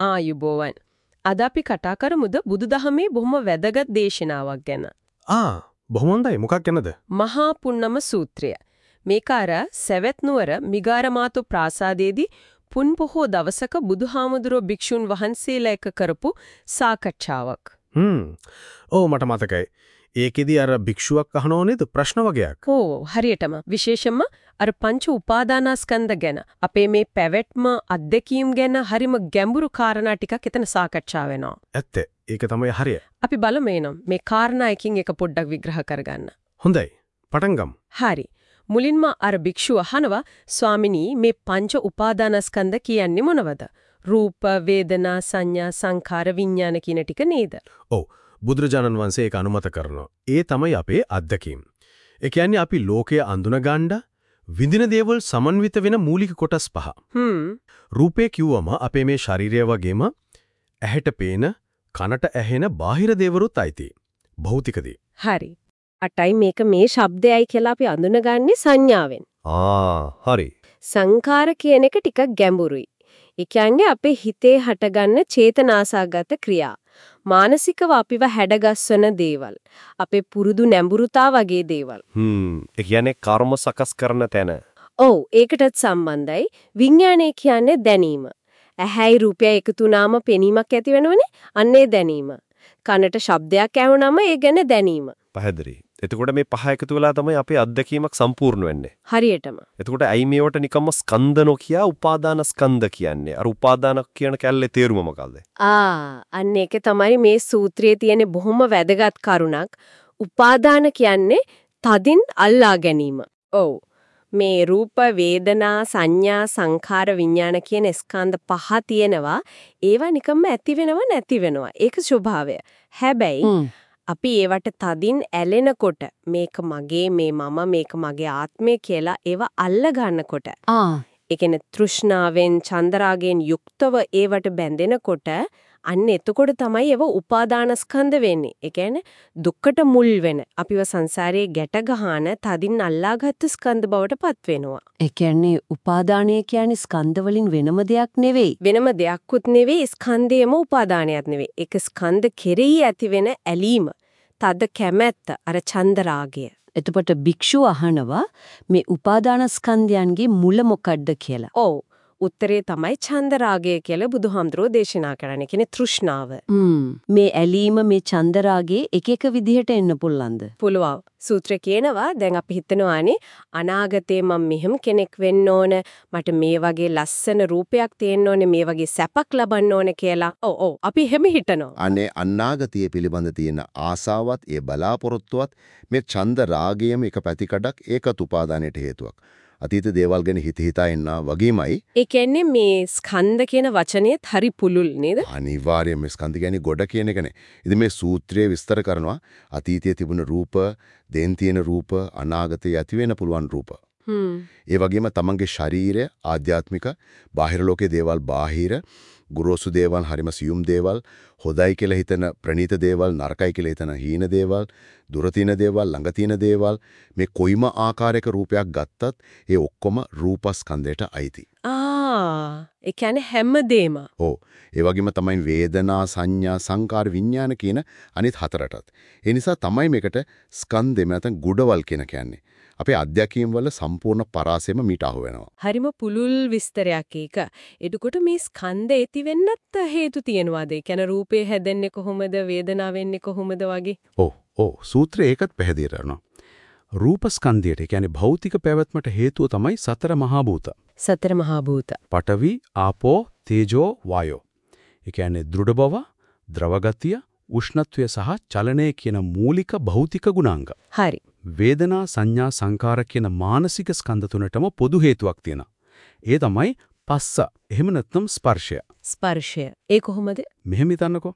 ආයුබෝවන්. අද අපි කතා කරමුද බුදුදහමේ බොහොම වැදගත් දේශනාවක් ගැන. ආ බොහොම හොඳයි මොකක් ගැනද? මහා පුන්නම සූත්‍රය. මේක අර සවැත් නුවර මිගාරමාතු ප්‍රාසාදයේදී පුන් පොහෝ දවසක බුදුහාමුදුරුවෝ භික්ෂුන් වහන්සේලා එක්ක කරපු සාකච්ඡාවක්. හ්ම්. ඔව් මට මතකයි. ඒකෙදි අර භික්ෂුවක් අහනෝ නේද ප්‍රශ්න වගේක්. ඕ හරියටම විශේෂයෙන්ම අර පංච උපාදානස්කන්ධ ගැන අපේ මේ පැවැත්ම අත්දැකීම් ගැන හරිම ගැඹුරු කාරණා ටිකක් එතන සාකච්ඡා වෙනවා. ඇත්ත. ඒක තමයි හරිය. අපි බලමු එනම් මේ කාරණා එකින් එක පොඩ්ඩක් විග්‍රහ කරගන්න. හොඳයි. පටන් ගමු. හරි. මුලින්ම අර භික්ෂුව අහනවා ස්වාමිනී මේ පංච උපාදානස්කන්ධ කියන්නේ මොනවද? රූප, වේදනා, සංඥා, සංඛාර, විඥාන කියන ටික නේද? ඔව්. බුදුරජාණන් වහන්සේ ඒක අනුමත කරනවා. ඒ තමයි අපේ අත්දැකීම්. ඒ කියන්නේ අපි ලෝකය අඳුනගන්න විඳින දේවල් සමන්විත වෙන මූලික කොටස් පහ. හ්ම්. රූපේ කිව්වම අපේ මේ ශරීරය වගේම ඇහැට පේන, කනට ඇහෙන බාහිර දේවරුත් අයිති. භෞතිකදී. හරි. අටයි මේක මේ ශබ්දයයි කියලා අපි අඳුනගන්නේ සංඥාවෙන්. ආ හරි. සංඛාර කියන එක ටිකක් ගැඹුරුයි. ඒ කියන්නේ අපේ හිතේ හටගන්න චේතනාසගත ක්‍රියා. මානසිකව අපිව හැඩගස්වන දේවල්. අපේ පුරුදු නැඹුරුතා වගේ දේවල්. හ්ම් ඒ කියන්නේ කර්ම සකස් කරන තැන. ඔව් ඒකටත් සම්බන්ධයි. විඥානය කියන්නේ දැනීම. ඇහැයි රූපයයි එකතු වුණාම පෙනීමක් ඇති වෙනවනේ. අන්නේ දැනීම. කනට ශබ්දයක් ඇහුනම ඒ ගැන දැනීම. පැහැදිලි. එතකොට මේ පහ එකතු වෙලා තමයි අපේ අත්දැකීමක් සම්පූර්ණ වෙන්නේ. හරියටම. එතකොට ඇයි මේවට නිකම්ම ස්කන්ධ නොකිය උපාදාන ස්කන්ධ කියන්නේ? අර උපාදාන කියන කැලේ තේරුම මොකක්ද? ආ අන්න ඒක තමයි මේ සූත්‍රයේ තියෙන බොහොම වැදගත් කරුණක්. උපාදාන කියන්නේ තදින් අල්ලා ගැනීම. ඔව්. මේ රූප වේදනා සංඥා සංඛාර විඥාන කියන ස්කන්ධ පහ තියෙනවා. ඒවා නිකම්ම ඇති වෙනව නැති වෙනවා. ඒක ස්වභාවය. හැබැයි අපි ඒවට තදින් ඇලෙනකොට මේක මගේ මේ මම මේක මගේ ආත්මය කියලා ඒව අල්ල ගන්නකොට ආ ඒ කියන්නේ තෘෂ්ණාවෙන් චන්දරාගෙන් යුක්තව ඒවට බැඳෙනකොට අන්න එතකොට තමයි ඒව උපාදානස්කන්ධ වෙන්නේ. ඒ කියන්නේ දුක්කට මුල් වෙන අපිව සංසාරයේ ගැට ගහන තදින් අල්ලාගත් ස්කන්ධ බවට පත් වෙනවා. ඒ කියන්නේ උපාදානය කියන්නේ ස්කන්ධ වලින් වෙනම දෙයක් නෙවෙයි. වෙනම දෙයක්කුත් නෙවෙයි ස්කන්ධයම උපාදානයක් නෙවෙයි. ඒක ස්කන්ධ කෙරෙහි ඇති වෙන ඇලීම. තද කැමැත්ත අර චන්දරාගය. එතකොට භික්ෂුව අහනවා මේ උපාදානස්කන්ධයන්ගේ මුල මොකක්ද කියලා. ඔව්. උත්තරේ තමයි චන්දරාගය කියලා බුදුහාමුදුරෝ දේශනා කරන්නේ. කියන්නේ තෘෂ්ණාව. මේ ඇලීම මේ චන්දරාගේ එක එක විදිහට එන්න පුල්ලන්ද? පුළුවන්. සූත්‍රය කියනවා දැන් අපි හිතනවානේ අනාගතේ මම මෙහෙම කෙනෙක් වෙන්න ඕන මට මේ වගේ ලස්සන රූපයක් තියෙන්න ඕනේ මේ වගේ සැපක් ලබන්න ඕනේ කියලා. ඔව් ඔව් අපි හැම හිතනවා. අනේ අනාගතය පිළිබඳ තියෙන ආසාවත් ඒ බලාපොරොත්තුවත් මේ ඡන්ද රාගයම එක පැතිකඩක් ඒකත් උපාදානයට හේතුවක්. අතීත දේවල් ගැන හිත හිතා ඉන්නා වගේමයි ඒ කියන්නේ මේ ස්කන්ධ කියන වචනේත් හරි පුළුල් නේද? අනිවාර්යයෙන්ම ස්කන්ධ කියන්නේ ගොඩ කියන එකනේ. ඉතින් මේ සූත්‍රයේ විස්තර කරනවා අතීතයේ තිබුණ රූප, දෙන් තියෙන රූප, අනාගතයේ ඇති වෙන්න පුළුවන් රූප. හ්ම්. ඒ වගේම තමන්ගේ ශරීරය ආධ්‍යාත්මික, බාහිර ලෝකයේ දේවල් බාහිර, ගුරුසු දේවල්, හරිම සියුම් දේවල්, හොදයි කියලා හිතන ප්‍රණීත දේවල්, නරකයි කියලා හිතන හීන දේවල්, දුර තියෙන දේවල්, ළඟ තියෙන දේවල් මේ කොයිම ආකාරයක රූපයක් ගත්තත් ඒ ඔක්කොම රූපස්කන්ධයට අයිති. ආ ඒ කියන්නේ හැමදේම. ඔව්. ඒ වගේම තමයි වේදනා, සංඥා, සංකාර, විඥාන කියන අනිත් හතරටත්. ඒ නිසා තමයි මේකට ස්කන්ධෙම නැත්නම් ගුඩවල් කියන කියන්නේ. අපේ අධ්‍යක්ීම් වල සම්පූර්ණ පරාසෙම මීට අහු වෙනවා. හරිම පුළුල් විස්තරයක් ඒක. එතකොට මේ ස්කන්ධ ඇති වෙන්නත් හේතු තියෙනවාද? ඒ කියන්නේ රූපේ හැදෙන්නේ කොහොමද? වේදනාව වෙන්නේ කොහොමද වගේ? ඔව් ඔව් සූත්‍රයේ ඒකත් පැහැදිලි කරනවා. රූපස්කන්ධයට කියන්නේ භෞතික පැවැත්මට හේතුව තමයි සතර මහා භූත. සතර මහා භූත. පඨවි, ආපෝ, තේජෝ, වායෝ. ඒ කියන්නේ දෘঢ় බව, ද්‍රව ගතිය, උෂ්ණත්වය සහ චලනය කියන මූලික භෞතික ගුණාංග. හරි. වේදනා, සංඥා, සංකාර කියන මානසික ස්කන්ධ තුනටම පොදු හේතුවක් තියෙනවා. ඒ තමයි පස්ස. එහෙම නැත්නම් ස්පර්ශය. ස්පර්ශය. ඒ කොහොමද? මෙහෙම හිතන්නකෝ.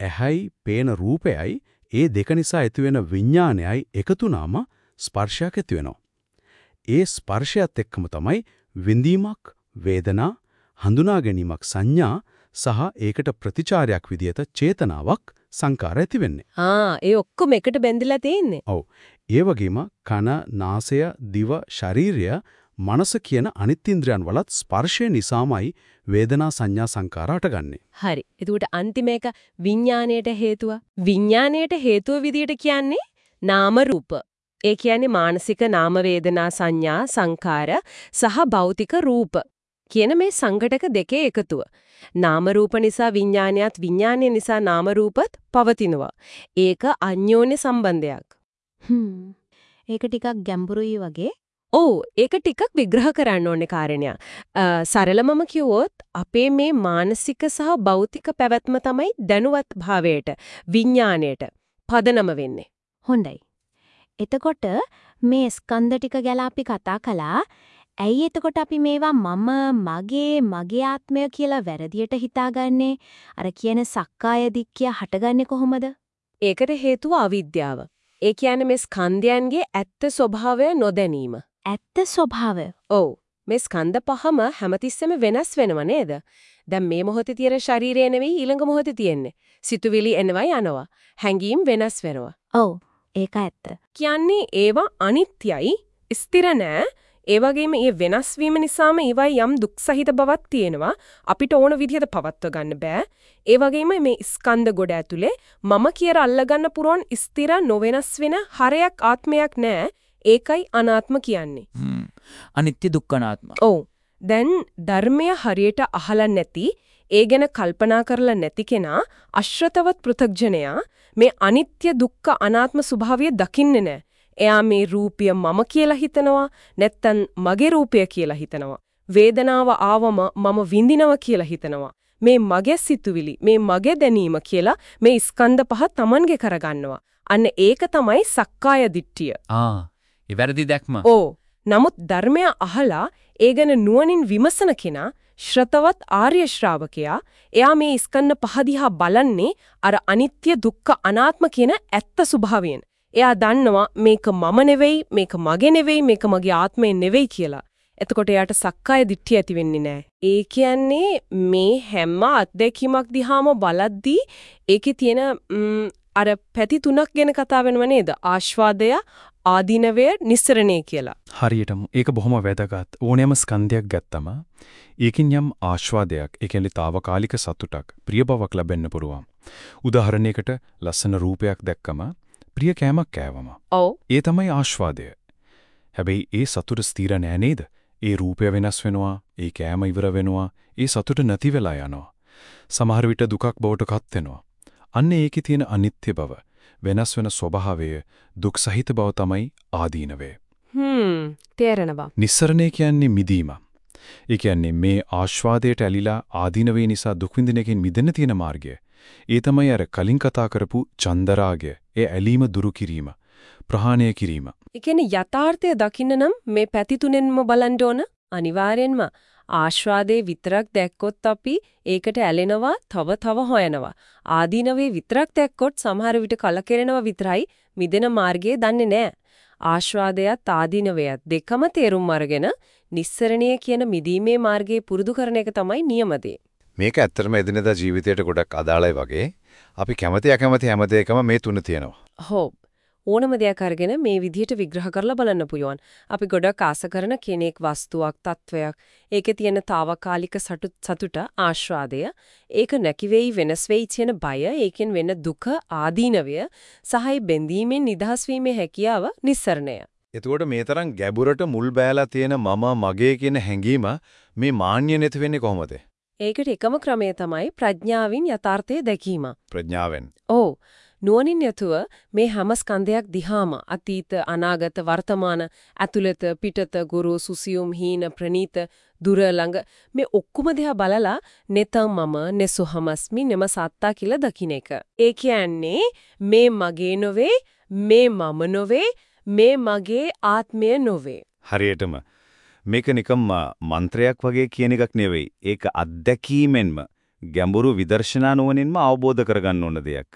ඇහැයි පේන රූපයයි ඒ දෙක නිසා ඇතිවෙන විඥානයයි එකතුනාම ස්පර්ශයක් ඇති වෙනවා. ඒ ස්පර්ශයත් එක්කම තමයි විඳීමක්, වේදනා, හඳුනා ගැනීමක් සංඥා සහ ඒකට ප්‍රතිචාරයක් විදිහට චේතනාවක් සංකාර ඇති වෙන්නේ. ආ ඒ ඔක්කොම එකට බැඳිලා තියෙන්නේ. ඔව්. ඒ වගේම කන, නාසය, දිව, ශරීරය මනස කියන අනිත් ඉන්ද්‍රයන් වලත් ස්පර්ශය නිසාමයි වේදනා සංඥා සංකාර අටගන්නේ. හරි. එතකොට අන්තිම එක විඥාණයට හේතුව. විඥාණයට හේතුව විදියට කියන්නේ නාම රූප. ඒ කියන්නේ මානසික නාම වේදනා සංඥා සංකාර සහ භෞතික රූප කියන මේ සංඝටක දෙකේ එකතුව. නාම රූප නිසා විඥානයත් විඥානය නිසා නාම රූපත් පවතිනවා. ඒක අන්‍යෝන්‍ය සම්බන්ධයක්. හ්ම්. ඒක ටිකක් ගැඹුරුයි වගේ. ඔව් ඒක ටිකක් විග්‍රහ කරන්න ඕනේ කාරණයක්. සරලමම කිව්වොත් අපේ මේ මානසික සහ භෞතික පැවැත්ම තමයි දැනුවත් භාවයට විඥාණයට පදනම වෙන්නේ. හොඳයි. එතකොට මේ ස්කන්ධ ටික ගැන අපි කතා කළා. ඇයි එතකොට අපි මේවා මම මගේ මගේ ආත්මය කියලා වැරදියට හිතාගන්නේ? අර කියන සක්කාය දික්කිය හටගන්නේ කොහොමද? ඒකට හේතුව අවිද්‍යාව. ඒ කියන්නේ මේ ස්කන්ධයන්ගේ ඇත්ත ස්වභාවය නොදැනීම. ඇත්ත ස්වභාවය. ඔව්. මේ ස්කන්ධ පහම හැමතිස්සෙම වෙනස් වෙනව නේද? දැන් මේ මොහොතේ තියෙන ශරීරය නෙවෙයි ඊළඟ මොහොතේ තියෙන්නේ. සිතුවිලි එනවා යනවා. හැඟීම් වෙනස් වෙනවා. ඔව්. ඒක ඇත්ත. කියන්නේ ඒවා අනිත්‍යයි, ස්ථිර නෑ. ඒ වගේම මේ වෙනස් වීම නිසාම ඒවයි යම් දුක්සහිත බවක් තියෙනවා. අපිට ඕන විදිහට පවත්ව ගන්න බෑ. ඒ වගේම මේ ස්කන්ධ ගොඩ ඇතුලේ මම කියලා අල්ලගන්න පුරවන් ස්ථිර නොවෙනස් වෙන හරයක් ආත්මයක් නෑ. ඒකයි අනාත්ම කියන්නේ. අනිත්‍ය දුක්ඛනාත්ම. ඔව්. දැන් ධර්මය හරියට අහලා නැති, ඒ ගැන කල්පනා කරලා නැති කෙනා අශ්‍රතවත් පෘථග්ජනයා මේ අනිත්‍ය දුක්ඛ අනාත්ම ස්වභාවය දකින්නේ නැහැ. එයා මේ රූපය මම කියලා හිතනවා, නැත්තම් මගේ රූපය කියලා හිතනවා. වේදනාව ආවම මම විඳිනවා කියලා හිතනවා. මේ මගේ සිතුවිලි, මේ මගේ දැනීම කියලා මේ ස්කන්ධ පහ Tamange කරගන්නවා. අන්න ඒක තමයි සක්කාය දිට්ඨිය. ආ. ඒ වැරදි දැක්ම. ඕ නමුත් ධර්මය අහලා ඒ ගැන නුවණින් විමසන කෙනා ශ්‍රතවත් ආර්ය ශ්‍රාවකයා එයා මේ ස්කන්ධ පහ දිහා බලන්නේ අර අනිත්‍ය දුක්ඛ අනාත්ම කියන ඇත්ත ස්වභාවයෙන්. එයා දන්නවා මේක මම නෙවෙයි මේක මගේ නෙවෙයි මේක මගේ ආත්මය නෙවෙයි කියලා. එතකොට එයාට සක්කාය දිට්ඨිය ඇති වෙන්නේ නැහැ. ඒ කියන්නේ මේ හැම අත්දැකීමක් දිහාම බලද්දී ඒකේ තියෙන අර පැති තුනක් ගැන කතා වෙනව නේද? ආස්වාදය, ආදීනවය, නිස්සරණය කියලා. හරියටම ඒක බොහොම වැදගත්. ඕනෑම ස්කන්ධයක් ගත්තම ඒකින් යම් ආස්වාදයක්, ඒ කියන්නේ తాවකාලික සතුටක්, ප්‍රිය බවක් ලැබෙන්න පුරුවන්. උදාහරණයකට ලස්සන රූපයක් දැක්කම ප්‍රිය කෑමක් කෑවම. ඔව්. ඒ තමයි ආස්වාදය. හැබැයි ඒ සතුට ස්ථිර නෑ නේද? ඒ රූපය වෙනස් වෙනවා, ඒ කෑම ඉවර වෙනවා, ඒ සතුට නැති වෙලා යනවා. සමහර විට දුකක් බවට කත් වෙනවා. අන්න ඒකේ තියෙන අනිත්‍ය බව, වෙනස් වෙන ස්වභාවය, දුක් සහිත බව තමයි ආදීනවය. හ්ම් තේරෙනවා. නිස්සරණය කියන්නේ මිදීම. ඒ කියන්නේ මේ ආස්වාදයට ඇලිලා ආදීනවේ නිසා දුක් විඳින එකෙන් මිදෙන්න තියෙන මාර්ගය. ඒ තමයි අර කලින් කතා කරපු චන්දරාගය, ඒ ඇලීම දුරු කිරීම, ප්‍රහාණය කිරීම. ඒ කියන්නේ යථාර්ථය දකින්න නම් මේ පැති තුනෙන්ම බලන්න ඕන අනිවාර්යෙන්ම. ආශ්වාදේ විතරක් දැක්කොත් අපි ඒකට ඇලෙනවා තව තව හොයනවා. ආදීනවේ විතරක් දැක්කොත් සමහර විට කලකිරෙනවා විතරයි මිදෙන මාර්ගය දන්නේ නැහැ ආශ්වාදයත් ආදීනවයත් දෙකම තේරුම් අරගෙන නිස්සරණීය කියන මිදීමේ මාර්ගයේ පුරුදු කරන එක තමයි නියමදේ මේක ඇත්තටම එදිනෙදා ජීවිතයට ගොඩක් අදාළයි වගේ. අපි කැමති අකමැති හැම දෙයකම මේ තුන තියෙනවා. හො ඕනම දෙයක් අරගෙන මේ විදිහට විග්‍රහ කරලා බලන්න පුළුවන්. අපි ගොඩක් ආස කරන කෙනෙක් වස්තුවක් තත්වයක් ඒකේ තියෙන తాවකාලික සතුට ආශ්වාදය ඒක නැති වෙයි වෙනස් වෙයි කියන බය ඒකෙන් වෙන දුක ආදීනවය සහයි බැඳීමෙන් නිදහස් වීමේ හැකියාව නිස්සරණය. එතකොට මේ තරම් ගැඹුරට මුල් බෑලා තියෙන මම මගේ කියන හැඟීම මේ මාන්‍ය නැති වෙන්නේ කොහොමද? ඒකට එකම ක්‍රමය තමයි ප්‍රඥාවෙන් යථාර්ථය දැකීම. ප්‍රඥාවෙන්. ඔව්. නුවණින් යතුව මේ හැම ස්කන්ධයක් දිහාම අතීත අනාගත වර්තමාන ඇතුළත පිටත ගුරු සුසියුම් හීන ප්‍රනීත දුර ළඟ මේ ඔක්කොම දිහා බලලා netam මම nesuhamasmi nema satta කියලා දකින්න එක. ඒ කියන්නේ මේ මගේ නොවේ මේ මම නොවේ මේ මගේ ආත්මය නොවේ. හරියටම මේක නිකම් මන්ත්‍රයක් වගේ කියන එකක් නෙවෙයි. ඒක අත්දැකීමෙන්ම ගැඹුරු විදර්ශනා නුවණින්ම අවබෝධ කරගන්න ඕන දෙයක්.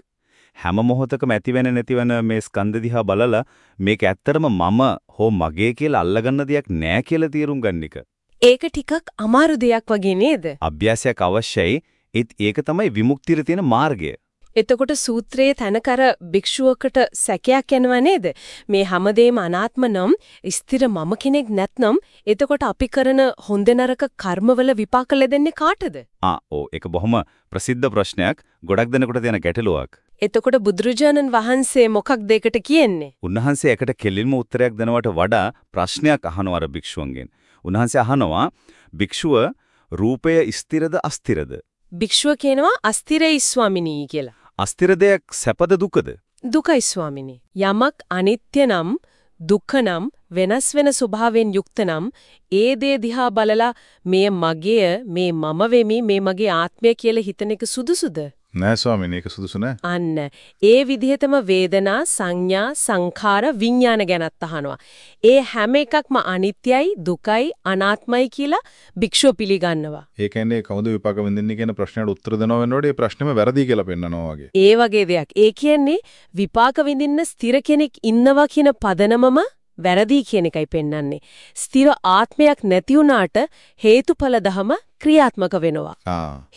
හැම මොහොතකම ඇතිවෙන නැතිවෙන මේ ස්කන්ධ දිහා බලලා මේක ඇත්තරම මම හෝ මගේ කියලා අල්ලගන්න දෙයක් නෑ කියලා තීරුම් ගන්න එක. ඒක ටිකක් අමාරු දෙයක් වගේ නේද? අභ්‍යාසයක් අවශ්‍යයි. ඒත් ඒක තමයි විමුක්තියට තියෙන මාර්ගය. එතකොට සූත්‍රයේ තනකර භික්ෂුවකට සැකයක් එනවා නේද? මේ හැමදේම අනාත්ම නම් ස්ථිර මම කෙනෙක් නැත්නම් එතකොට අපි කරන හොඳ නරක කර්මවල විපාක ලැබෙන්නේ කාටද? ආ ඕ ඒක බොහොම ප්‍රසිද්ධ ප්‍රශ්නයක්. ගොඩක් දෙනෙකුට තියෙන ගැටලුවක්. එතකොට බුදුරජාණන් වහන්සේ මොකක්ද ඒකට කියන්නේ? උන්වහන්සේ ඒකට කෙලින්ම උත්තරයක් දෙනවට වඩා ප්‍රශ්නයක් අහනවා අර භික්ෂුවන්ගෙන්. උන්වහන්සේ අහනවා භික්ෂුව රූපය ස්ථිරද අස්ථිරද? භික්ෂුව කියනවා අස්තිරයි ස්වාමිනී කියලා. අස්ථිර දෙයක් සැපද දුකද? දුකයි ස්වාමිනී. යමක් අනිත්‍ය නම් දුක්ඛ නම් වෙනස් වෙන ස්වභාවයෙන් යුක්ත නම් ඒ දේ දිහා බලලා මේ මගේය මේ මම වෙමි මේ මගේ ආත්මය කියලා හිතන එක සුදුසුද? නෑ ස්වාමීනි ඒක සුදුසු නෑ. අන්න ඒ විදිහටම වේදනා සංඥා සංඛාර විඥාන ගැනත් අහනවා. ඒ හැම එකක්ම අනිත්‍යයි දුකයි අනාත්මයි කියලා භික්ෂුව පිළිගන්නවා. ඒ කියන්නේ කවුද විපාක විඳින්නේ කියන ප්‍රශ්නයට උත්තර දෙනව වෙනකොට ඒ ප්‍රශ්නේම වැරදි කියලා පෙන්නනවා වගේ. ඒ වගේ දෙයක්. ඒ කියන්නේ විපාක විඳින්න ස්ථිර කෙනෙක් ඉන්නවා කියන පදනමම වැරදි කියන එකයි පෙන්වන්නේ. ස්ථිර ආත්මයක් නැති වුණාට හේතුඵල ධම ක්‍රියාත්මක වෙනවා.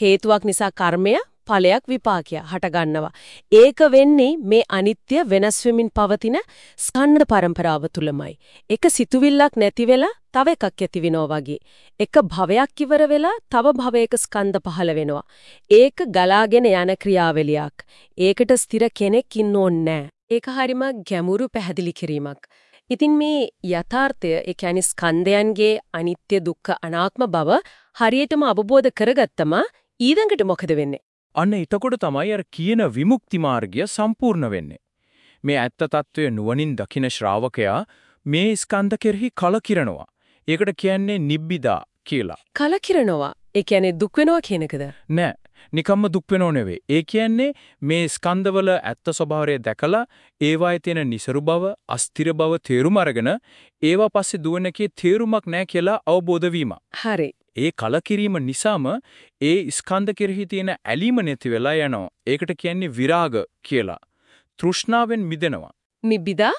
හේතුවක් නිසා කර්මය ඵලයක් විපාකයක් හට ගන්නවා. ඒක වෙන්නේ මේ අනිත්‍ය වෙනස් වෙමින් පවතින ස්කන්ධ පරම්පරාව තුලමයි. එක සිතුවිල්ලක් නැති වෙලා තව එකක් ඇති වෙනවා වගේ. එක භවයක් ඉවර වෙලා තව භවයක ස්කන්ධ පහළ වෙනවා. ඒක ගලාගෙන යන ක්‍රියාවලියක්. ඒකට ස්ථිර කෙනෙක් ඉන්න ඕනේ ඒක හරිම ගැඹුරු පැහැදිලි කිරීමක්. ඉතින් මේ යථාර්ථය ඒ කියන්නේ ස්කන්ධයන්ගේ අනිත්‍ය දුක්ඛ අනාත්ම බව හරියටම අවබෝධ කරගත්තම ඊළඟට මොකද වෙන්නේ? අන්න එතකොට තමයි අර කියන විමුක්ති මාර්ගය සම්පූර්ණ වෙන්නේ. මේ ඇත්ත తত্ত্বය නුවණින් දකින ශ්‍රාවකයා මේ ස්කන්ධ කෙරෙහි කලකිරනවා. ඒකට කියන්නේ නිබ්බිදා කියලා. කලකිරනවා. ඒ කියන්නේ දුක් වෙනවා කියන එකද? නෑ. නිකම්ම දුක් වෙනෝ නෙවෙයි. ඒ කියන්නේ මේ ස්කන්ධවල ඇත්ත ස්වභාවය දැකලා ඒවායේ තියෙන નિසරු බව, අස්තිර බව තේරුම් අරගෙන ඒවා පස්සේ දුවනකේ තේරුමක් නෑ කියලා අවබෝධ වීම. හරි. ඒ කලකිරීම නිසාම ඒ ස්කන්ධ කෙරෙහි තියෙන ඇලීම නැති වෙලා යනවා. ඒකට කියන්නේ විරාග කියලා. තෘෂ්ණාවෙන් මිදෙනවා. නිබ්බිදා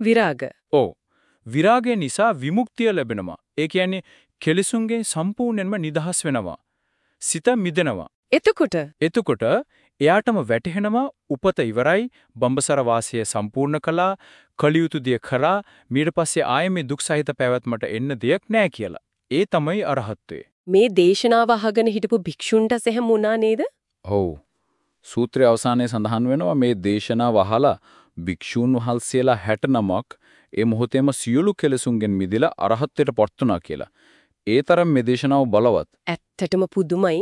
විරාග. ඔව්. විරාගය නිසා විමුක්තිය ලැබෙනවා. ඒ කියන්නේ කෙලෙසුන්ගෙන් සම්පූර්ණයෙන්ම නිදහස් වෙනවා. සිත මිදෙනවා. එතකොට එතකොට එයාටම වැටහෙනවා උපත ඉවරයි බඹසර වාසය සම්පූර්ණ කළා කලියුතු දිය කරා ඊට පස්සේ ආයෙ මේ දුක් සහිත පැවැත්මට එන්න දෙයක් නැහැ කියලා. ඒ තමයි අරහත්ත්වය. මේ දේශනාව අහගෙන හිටපු භික්ෂුන්ට සෙහම වුණා නේද? ඔව්. සූත්‍රය අවසානයේ සඳහන් වෙනවා මේ දේශනාව අහලා භික්ෂූන් වහන්සේලා 69ක් ඒ මොහොතේම සියලු කෙලෙසුන්ගෙන් මිදලා අරහත්ත්වයට පත් වුණා කියලා. ඒ තරම් මේ දේශනාව බලවත්. ඇත්තටම පුදුමයි.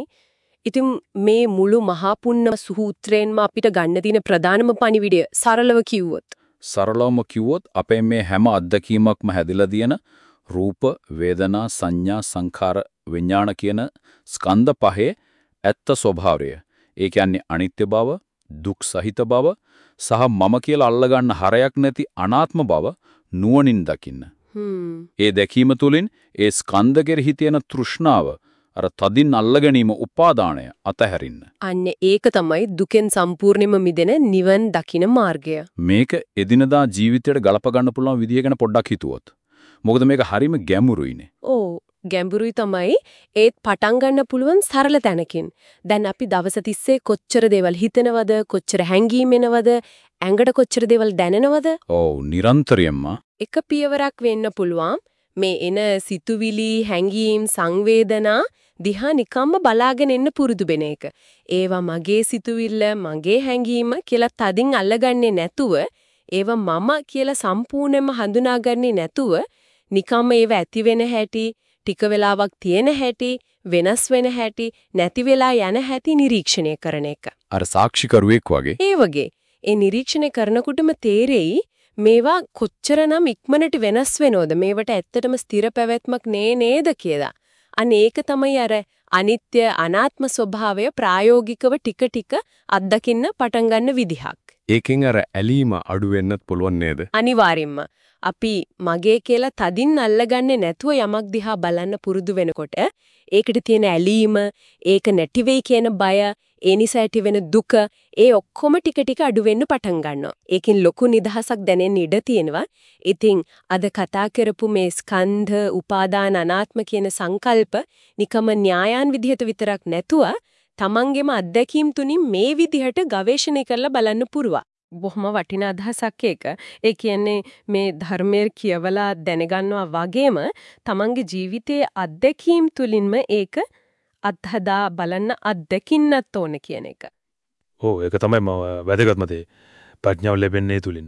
ඉතින් මේ මුළු මහා පුන්න සූත්‍රයෙන්ම අපිට ගන්න තියෙන ප්‍රධානම පණිවිඩය සරලව කිව්වොත් සරලවම කිව්වොත් අපේ මේ හැම අත්දැකීමක්ම හැදිලා තියෙන රූප, වේදනා, සංඥා, සංඛාර, විඥාන කියන ස්කන්ධ පහේ ඇත්ත ස්වභාවය. ඒ කියන්නේ අනිත්‍ය බව, දුක් සහිත බව සහ මම කියලා අල්ලගන්න හරයක් නැති අනාත්ම බව නුවණින් දකින්න. ඒ දැකීම තුළින් ඒ ස්කන්ධ කෙරෙහි තියෙන තෘෂ්ණාව අර තදින් අල්ලගැනීම උපාදානය අතහැරින්න. අන්න ඒක තමයි දුකෙන් සම්පූර්ණයෙන්ම මිදෙන නිවන් දකින මාර්ගය. මේක එදිනදා ජීවිතයට ගලප ගන්න පුළුවන් විදිය ගැන පොඩ්ඩක් හිතුවොත්. මොකද මේක හරිම ගැඹුරුයිනේ. ඔව් ගැඹුරුයි තමයි ඒත් පටන් ගන්න පුළුවන් සරල තැනකින්. දැන් අපි දවස් තිස්සේ කොච්චර දේවල් හිතනවද කොච්චර හැංගීමෙනවද ඇඟට කොච්චර දේවල් දැනෙනවද? ඔව් නිරන්තරයෙන්ම එක පියවරක් වෙන්න පුළුවන් මේ එන සිතුවිලි හැංගීම් සංවේදනා දිහා නිකම්ම බලාගෙන ඉන්න පුරුදු වෙන එක. ඒවා මගේ සිතුවිල්ල මගේ හැංගීම කියලා තදින් අල්ලගන්නේ නැතුව ඒවා මම කියලා සම්පූර්ණයෙන්ම හඳුනාගන්නේ නැතුව නිකම්ම ඒව ඇති වෙන හැටි, ටික වෙලාවක් තියෙන හැටි, වෙනස් වෙන හැටි, නැති වෙලා යන හැටි නිරීක්ෂණය කරන එක. අර සාක්ෂිකරුවෙක් වගේ. ඒ වගේ. ඒ නිරීක්ෂණය කරනකොටම තේරෙයි මේවා කොච්චරනම් ඉක්මනට වෙනස් වෙනවද මේවට ඇත්තටම ස්ථිර පැවැත්මක් නේ නේද කියලා. අන්න ඒක තමයි අර අනිත්‍ය අනාත්ම ස්වභාවය ප්‍රායෝගිකව ටික ටික අත්දකින්න පටන් ගන්න විදිහක්. ඒකෙන් අර ඇලීම අඩු වෙන්නත් පුළුවන් නේද? අනිවාර්යෙන්ම. අපි මගේ කියලා තදින් අල්ලගන්නේ නැතුව යමක් දිහා බලන්න පුරුදු වෙනකොට ඒකට තියෙන ඇලීම, ඒක නැටි කියන බය, ඒ නිසා ඇතිවෙන දුක, ඒ ඔක්කොම ටික ටික අඩු වෙන්න පටන් ගන්නවා. ඒකෙන් ලොකු නිදහසක් දැනෙන්න ඉඩ තියෙනවා. ඉතින් අද කතා කරපු මේ ස්කන්ධ, උපාදාන, අනාත්ම කියන සංකල්ප නිකම න්‍යායන් විදිහට විතරක් නැතුව තමන්ගේම අත්දැකීම් තුنين මේ විදිහට ගවේෂණය කරලා බලන්න පුරුවා. බොහොම වටිනා අදහසක් ඒක. ඒ කියන්නේ මේ ධර්මයේ කියවලා දැනගන්නවා වගේම තමන්ගේ ජීවිතයේ අත්දැකීම් තුලින්ම ඒක අත්හදා බලන්න අත්දකින්නත් ඕන කියන එක. ඔව් ඒක තමයි මම වැදගත්ම දේ. ප්‍රඥාව ලැබෙන්නේ තුලින්.